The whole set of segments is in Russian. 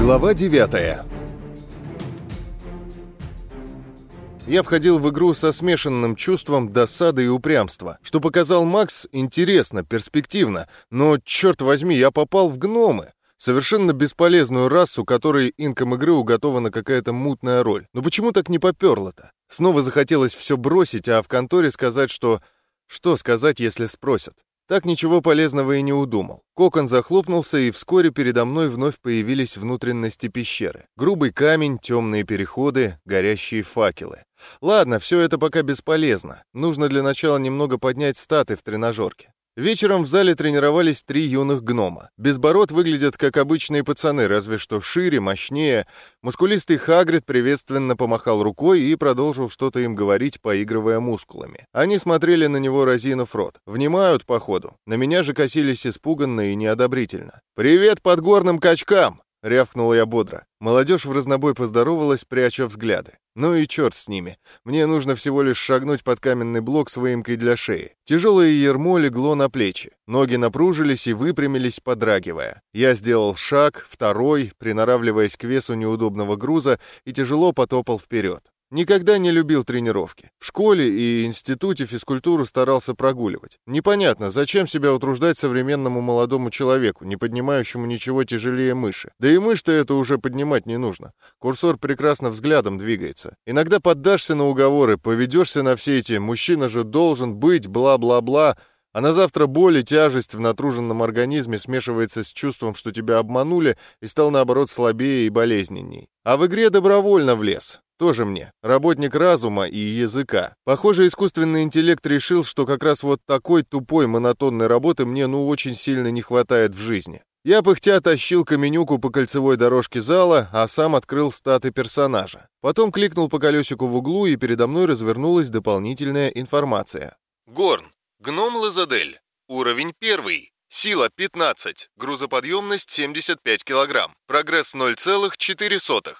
Глава 9 Я входил в игру со смешанным чувством досады и упрямства. Что показал Макс, интересно, перспективно, но, черт возьми, я попал в гномы. Совершенно бесполезную расу, которой инкам игры уготована какая-то мутная роль. Но почему так не поперло-то? Снова захотелось все бросить, а в конторе сказать, что... Что сказать, если спросят? Так ничего полезного и не удумал. Кокон захлопнулся, и вскоре передо мной вновь появились внутренности пещеры. Грубый камень, темные переходы, горящие факелы. Ладно, все это пока бесполезно. Нужно для начала немного поднять статы в тренажерке. Вечером в зале тренировались три юных гнома. Безбород выглядят как обычные пацаны, разве что шире, мощнее. Мускулистый Хагрид приветственно помахал рукой и продолжил что-то им говорить, поигрывая мускулами. Они смотрели на него, разинув рот. Внимают, походу. На меня же косились испуганно и неодобрительно. «Привет подгорным качкам!» — рявкнула я бодро. Молодежь в разнобой поздоровалась, пряча взгляды. Ну и черт с ними. Мне нужно всего лишь шагнуть под каменный блок с выемкой для шеи. Тяжелое ермо легло на плечи. Ноги напружились и выпрямились, подрагивая. Я сделал шаг, второй, приноравливаясь к весу неудобного груза, и тяжело потопал вперед. Никогда не любил тренировки. В школе и институте физкультуру старался прогуливать. Непонятно, зачем себя утруждать современному молодому человеку, не поднимающему ничего тяжелее мыши. Да и мышь-то это уже поднимать не нужно. Курсор прекрасно взглядом двигается. Иногда поддашься на уговоры, поведешься на все эти «мужчина же должен быть», бла-бла-бла, а на завтра боль и тяжесть в натруженном организме смешивается с чувством, что тебя обманули, и стал, наоборот, слабее и болезненней. А в игре добровольно влез. Тоже мне, работник разума и языка. Похоже, искусственный интеллект решил, что как раз вот такой тупой монотонной работы мне ну очень сильно не хватает в жизни. Я пыхтя тащил каменюку по кольцевой дорожке зала, а сам открыл статы персонажа. Потом кликнул по колесику в углу, и передо мной развернулась дополнительная информация. Горн. Гном Лазадель. Уровень 1. Сила 15. Грузоподъемность 75 кг. Прогресс 0,4.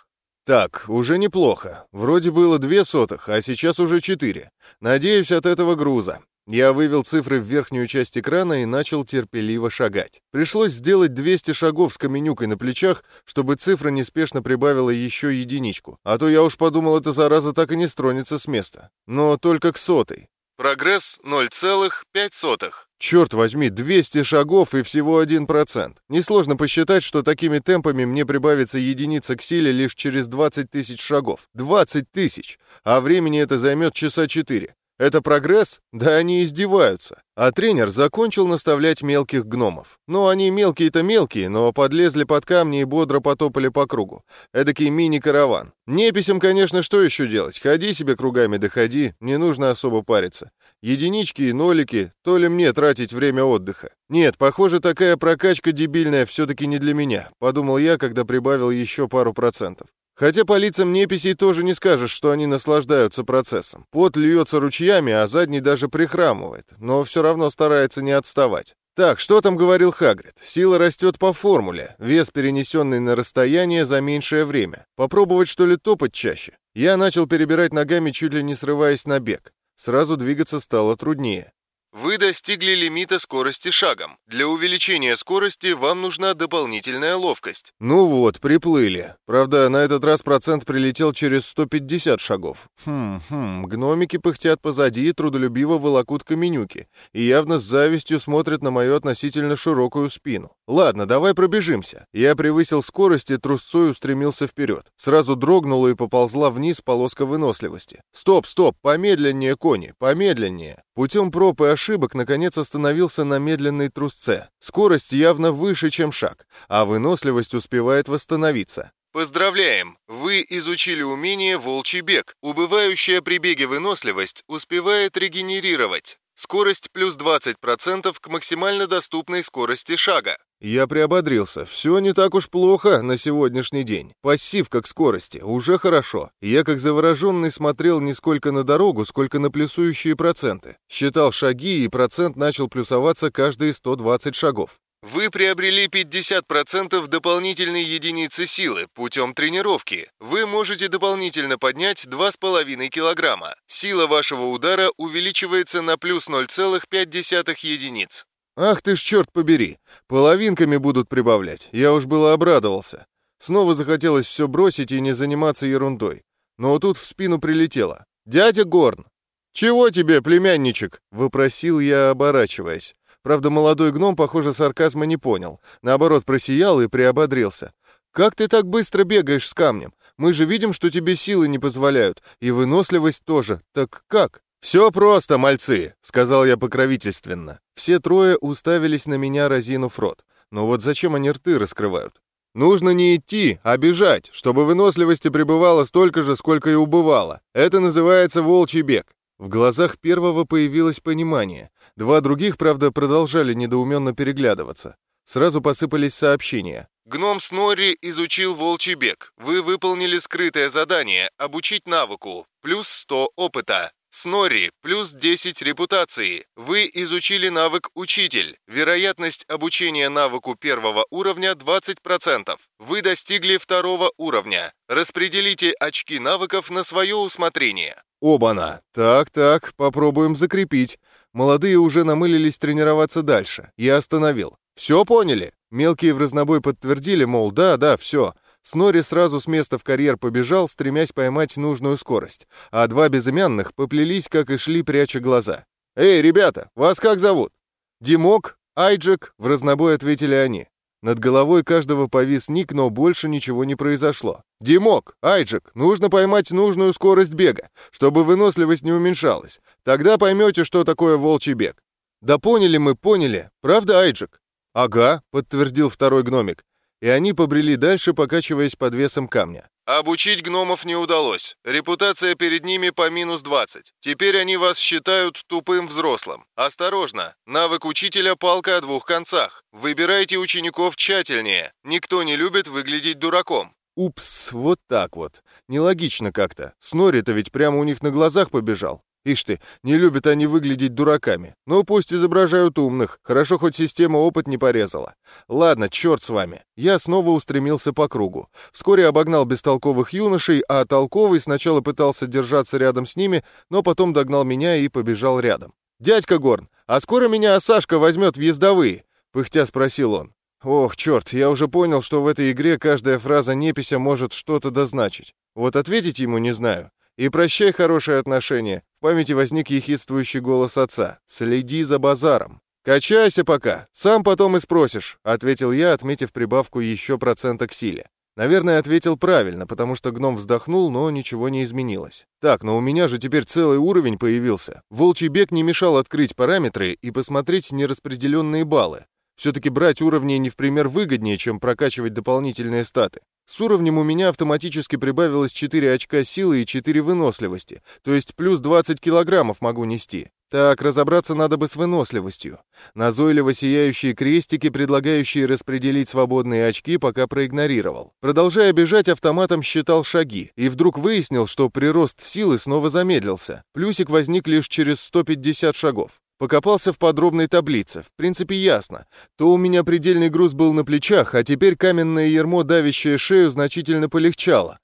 Так, уже неплохо. Вроде было две сотых, а сейчас уже четыре. Надеюсь, от этого груза. Я вывел цифры в верхнюю часть экрана и начал терпеливо шагать. Пришлось сделать 200 шагов с каменюкой на плечах, чтобы цифра неспешно прибавила еще единичку. А то я уж подумал, эта зараза так и не стронется с места. Но только к сотой. Прогресс 0,5. Черт возьми, 200 шагов и всего 1%. Несложно посчитать, что такими темпами мне прибавится единица к силе лишь через 20 тысяч шагов. 20 тысяч! А времени это займет часа 4. Это прогресс? Да они издеваются. А тренер закончил наставлять мелких гномов. Ну, они мелкие-то мелкие, но подлезли под камни и бодро потопали по кругу. Эдакий мини-караван. Неписям, конечно, что еще делать? Ходи себе кругами доходи, не нужно особо париться. Единички и нолики, то ли мне тратить время отдыха. Нет, похоже, такая прокачка дебильная все-таки не для меня, подумал я, когда прибавил еще пару процентов. Хотя по лицам неписей тоже не скажешь, что они наслаждаются процессом. Пот льется ручьями, а задний даже прихрамывает, но все равно старается не отставать. Так, что там говорил Хагрид? Сила растет по формуле, вес, перенесенный на расстояние за меньшее время. Попробовать, что ли, топать чаще? Я начал перебирать ногами, чуть ли не срываясь на бег. Сразу двигаться стало труднее. Вы достигли лимита скорости шагом. Для увеличения скорости вам нужна дополнительная ловкость. Ну вот, приплыли. Правда, на этот раз процент прилетел через 150 шагов. Хм, хм, гномики пыхтят позади и трудолюбиво волокут каменюки. И явно с завистью смотрят на мою относительно широкую спину. Ладно, давай пробежимся. Я превысил скорость и трусцой устремился вперед. Сразу дрогнула и поползла вниз полоска выносливости. Стоп, стоп, помедленнее, кони, помедленнее. Путем проб и ошибок наконец остановился на медленной трусце. Скорость явно выше, чем шаг, а выносливость успевает восстановиться. Поздравляем! Вы изучили умение «Волчий бег». Убывающая при беге выносливость успевает регенерировать. Скорость плюс 20% к максимально доступной скорости шага. Я приободрился. Все не так уж плохо на сегодняшний день. Пассивка к скорости. Уже хорошо. Я как завороженный смотрел не сколько на дорогу, сколько на плюсующие проценты. Считал шаги, и процент начал плюсоваться каждые 120 шагов. Вы приобрели 50% дополнительной единицы силы путем тренировки. Вы можете дополнительно поднять 2,5 килограмма. Сила вашего удара увеличивается на плюс 0,5 единиц. Ах ты ж черт побери, половинками будут прибавлять, я уж было обрадовался. Снова захотелось все бросить и не заниматься ерундой. Но тут в спину прилетело. «Дядя Горн!» «Чего тебе, племянничек?» — выпросил я, оборачиваясь. Правда, молодой гном, похоже, сарказма не понял. Наоборот, просиял и приободрился. «Как ты так быстро бегаешь с камнем? Мы же видим, что тебе силы не позволяют, и выносливость тоже. Так как?» «Все просто, мальцы», — сказал я покровительственно. Все трое уставились на меня, разинув рот. Но вот зачем они рты раскрывают? Нужно не идти, а бежать, чтобы выносливости пребывало столько же, сколько и убывало. Это называется волчий бег. В глазах первого появилось понимание. Два других, правда, продолжали недоуменно переглядываться. Сразу посыпались сообщения. «Гном Снорри изучил волчий бег. Вы выполнили скрытое задание «Обучить навыку». Плюс 100 опыта. Снорри, плюс 10 репутации. Вы изучили навык «Учитель». Вероятность обучения навыку первого уровня 20%. Вы достигли второго уровня. Распределите очки навыков на свое усмотрение. Оба-на. Так-так, попробуем закрепить. Молодые уже намылились тренироваться дальше. Я остановил. Все поняли? Мелкие в разнобой подтвердили, мол, да, да, все. Снори сразу с места в карьер побежал, стремясь поймать нужную скорость, а два безымянных поплелись, как и шли, пряча глаза. «Эй, ребята, вас как зовут?» «Димок, Айджек», — в разнобой ответили они. Над головой каждого повис ник, но больше ничего не произошло. «Димок, Айджек, нужно поймать нужную скорость бега, чтобы выносливость не уменьшалась. Тогда поймете, что такое волчий бег». «Да поняли мы, поняли. Правда, Айджек?» «Ага», — подтвердил второй гномик и они побрели дальше, покачиваясь под весом камня. «Обучить гномов не удалось. Репутация перед ними по минус 20. Теперь они вас считают тупым взрослым. Осторожно, навык учителя палка о двух концах. Выбирайте учеников тщательнее. Никто не любит выглядеть дураком». Упс, вот так вот. Нелогично как-то. Снори-то ведь прямо у них на глазах побежал. Ишь ты, не любят они выглядеть дураками. Ну, пусть изображают умных. Хорошо, хоть система опыт не порезала. Ладно, черт с вами. Я снова устремился по кругу. Вскоре обогнал бестолковых юношей, а толковый сначала пытался держаться рядом с ними, но потом догнал меня и побежал рядом. «Дядька Горн, а скоро меня Сашка возьмет в ездовые?» — пыхтя спросил он. «Ох, черт, я уже понял, что в этой игре каждая фраза непися может что-то дозначить. Вот ответить ему не знаю. И прощай хорошие отношения. В памяти возник ехидствующий голос отца. «Следи за базаром». «Качайся пока, сам потом и спросишь», — ответил я, отметив прибавку еще процента к силе. Наверное, ответил правильно, потому что гном вздохнул, но ничего не изменилось. Так, но у меня же теперь целый уровень появился. Волчий бег не мешал открыть параметры и посмотреть нераспределенные баллы. Все-таки брать уровни не в пример выгоднее, чем прокачивать дополнительные статы. С уровнем у меня автоматически прибавилось 4 очка силы и 4 выносливости, то есть плюс 20 килограммов могу нести. Так, разобраться надо бы с выносливостью. Назойливо сияющие крестики, предлагающие распределить свободные очки, пока проигнорировал. Продолжая бежать, автоматом считал шаги, и вдруг выяснил, что прирост силы снова замедлился. Плюсик возник лишь через 150 шагов. Покопался в подробной таблице. В принципе, ясно. То у меня предельный груз был на плечах, а теперь каменное ермо, давящее шею, значительно полегчало.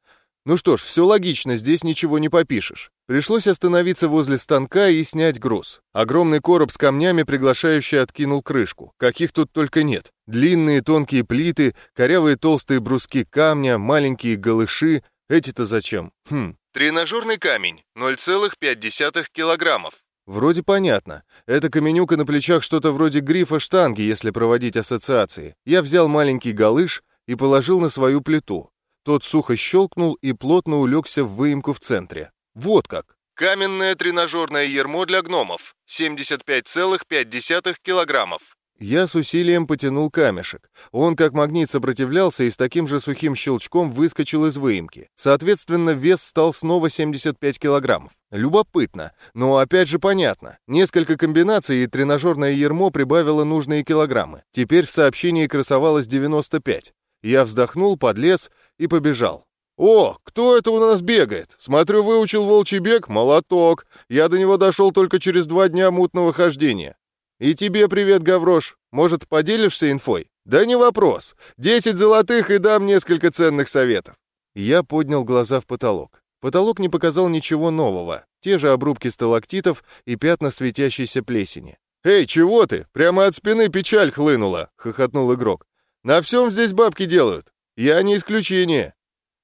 Ну что ж, все логично, здесь ничего не попишешь. Пришлось остановиться возле станка и снять груз. Огромный короб с камнями, приглашающий, откинул крышку. Каких тут только нет. Длинные тонкие плиты, корявые толстые бруски камня, маленькие голыши. Эти-то зачем? Хм. Тренажерный камень, 0,5 килограммов. Вроде понятно. Это каменюка на плечах что-то вроде грифа штанги, если проводить ассоциации. Я взял маленький галыш и положил на свою плиту. Тот сухо щелкнул и плотно улегся в выемку в центре. Вот как. Каменное тренажерное ермо для гномов. 75,5 килограммов. Я с усилием потянул камешек. Он как магнит сопротивлялся и с таким же сухим щелчком выскочил из выемки. Соответственно, вес стал снова 75 килограммов. Любопытно, но опять же понятно. Несколько комбинаций и тренажерное ермо прибавило нужные килограммы. Теперь в сообщении красовалось 95. Я вздохнул, подлез и побежал. «О, кто это у нас бегает? Смотрю, выучил волчий бег? Молоток! Я до него дошел только через два дня мутного хождения. «И тебе привет, Гаврош. Может, поделишься инфой?» «Да не вопрос. Десять золотых и дам несколько ценных советов». Я поднял глаза в потолок. Потолок не показал ничего нового. Те же обрубки сталактитов и пятна светящейся плесени. «Эй, чего ты? Прямо от спины печаль хлынула!» — хохотнул игрок. «На всем здесь бабки делают. Я не исключение.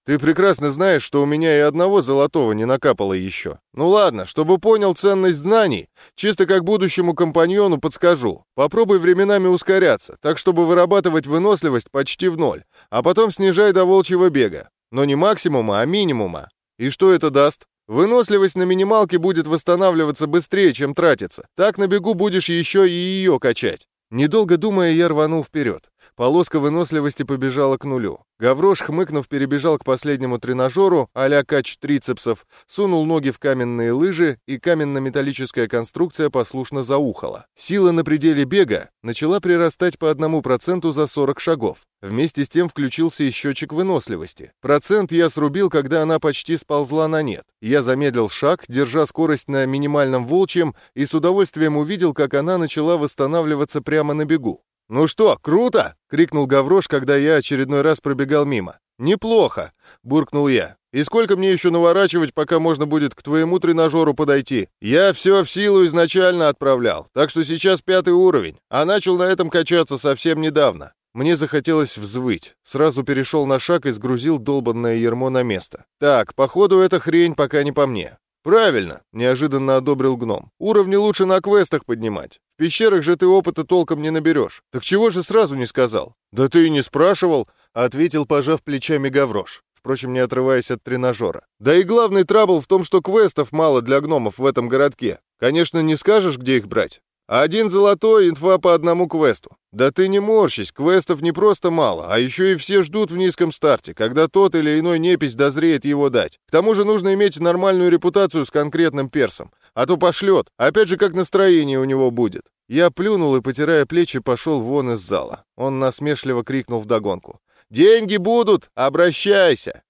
Ты прекрасно знаешь, что у меня и одного золотого не накапало еще. Ну ладно, чтобы понял ценность знаний, чисто как будущему компаньону подскажу. Попробуй временами ускоряться, так чтобы вырабатывать выносливость почти в ноль, а потом снижай до волчьего бега. Но не максимума, а минимума. И что это даст? Выносливость на минималке будет восстанавливаться быстрее, чем тратится. Так на бегу будешь еще и ее качать. Недолго думая, я рванул вперед. Полоска выносливости побежала к нулю. Гаврош, хмыкнув, перебежал к последнему тренажеру а-ля кач трицепсов, сунул ноги в каменные лыжи, и каменно-металлическая конструкция послушно заухала. Сила на пределе бега начала прирастать по одному проценту за 40 шагов. Вместе с тем включился и счетчик выносливости. Процент я срубил, когда она почти сползла на нет. Я замедлил шаг, держа скорость на минимальном волчьем, и с удовольствием увидел, как она начала восстанавливаться прямо на бегу. «Ну что, круто!» — крикнул Гаврош, когда я очередной раз пробегал мимо. «Неплохо!» — буркнул я. «И сколько мне еще наворачивать, пока можно будет к твоему тренажеру подойти? Я все в силу изначально отправлял, так что сейчас пятый уровень, а начал на этом качаться совсем недавно. Мне захотелось взвыть. Сразу перешел на шаг и сгрузил долбанное ермо на место. Так, походу, эта хрень пока не по мне. «Правильно», — неожиданно одобрил гном. «Уровни лучше на квестах поднимать. Пещерах же ты опыта толком не наберешь. Так чего же сразу не сказал?» «Да ты и не спрашивал», — ответил, пожав плечами Гаврош, впрочем, не отрываясь от тренажера. «Да и главный трабл в том, что квестов мало для гномов в этом городке. Конечно, не скажешь, где их брать. Один золотой, инфа по одному квесту. Да ты не морщись, квестов не просто мало, а еще и все ждут в низком старте, когда тот или иной непись дозреет его дать. К тому же нужно иметь нормальную репутацию с конкретным персом, а то пошлет, опять же как настроение у него будет. Я плюнул и, потирая плечи, пошел вон из зала. Он насмешливо крикнул вдогонку. «Деньги будут! Обращайся!»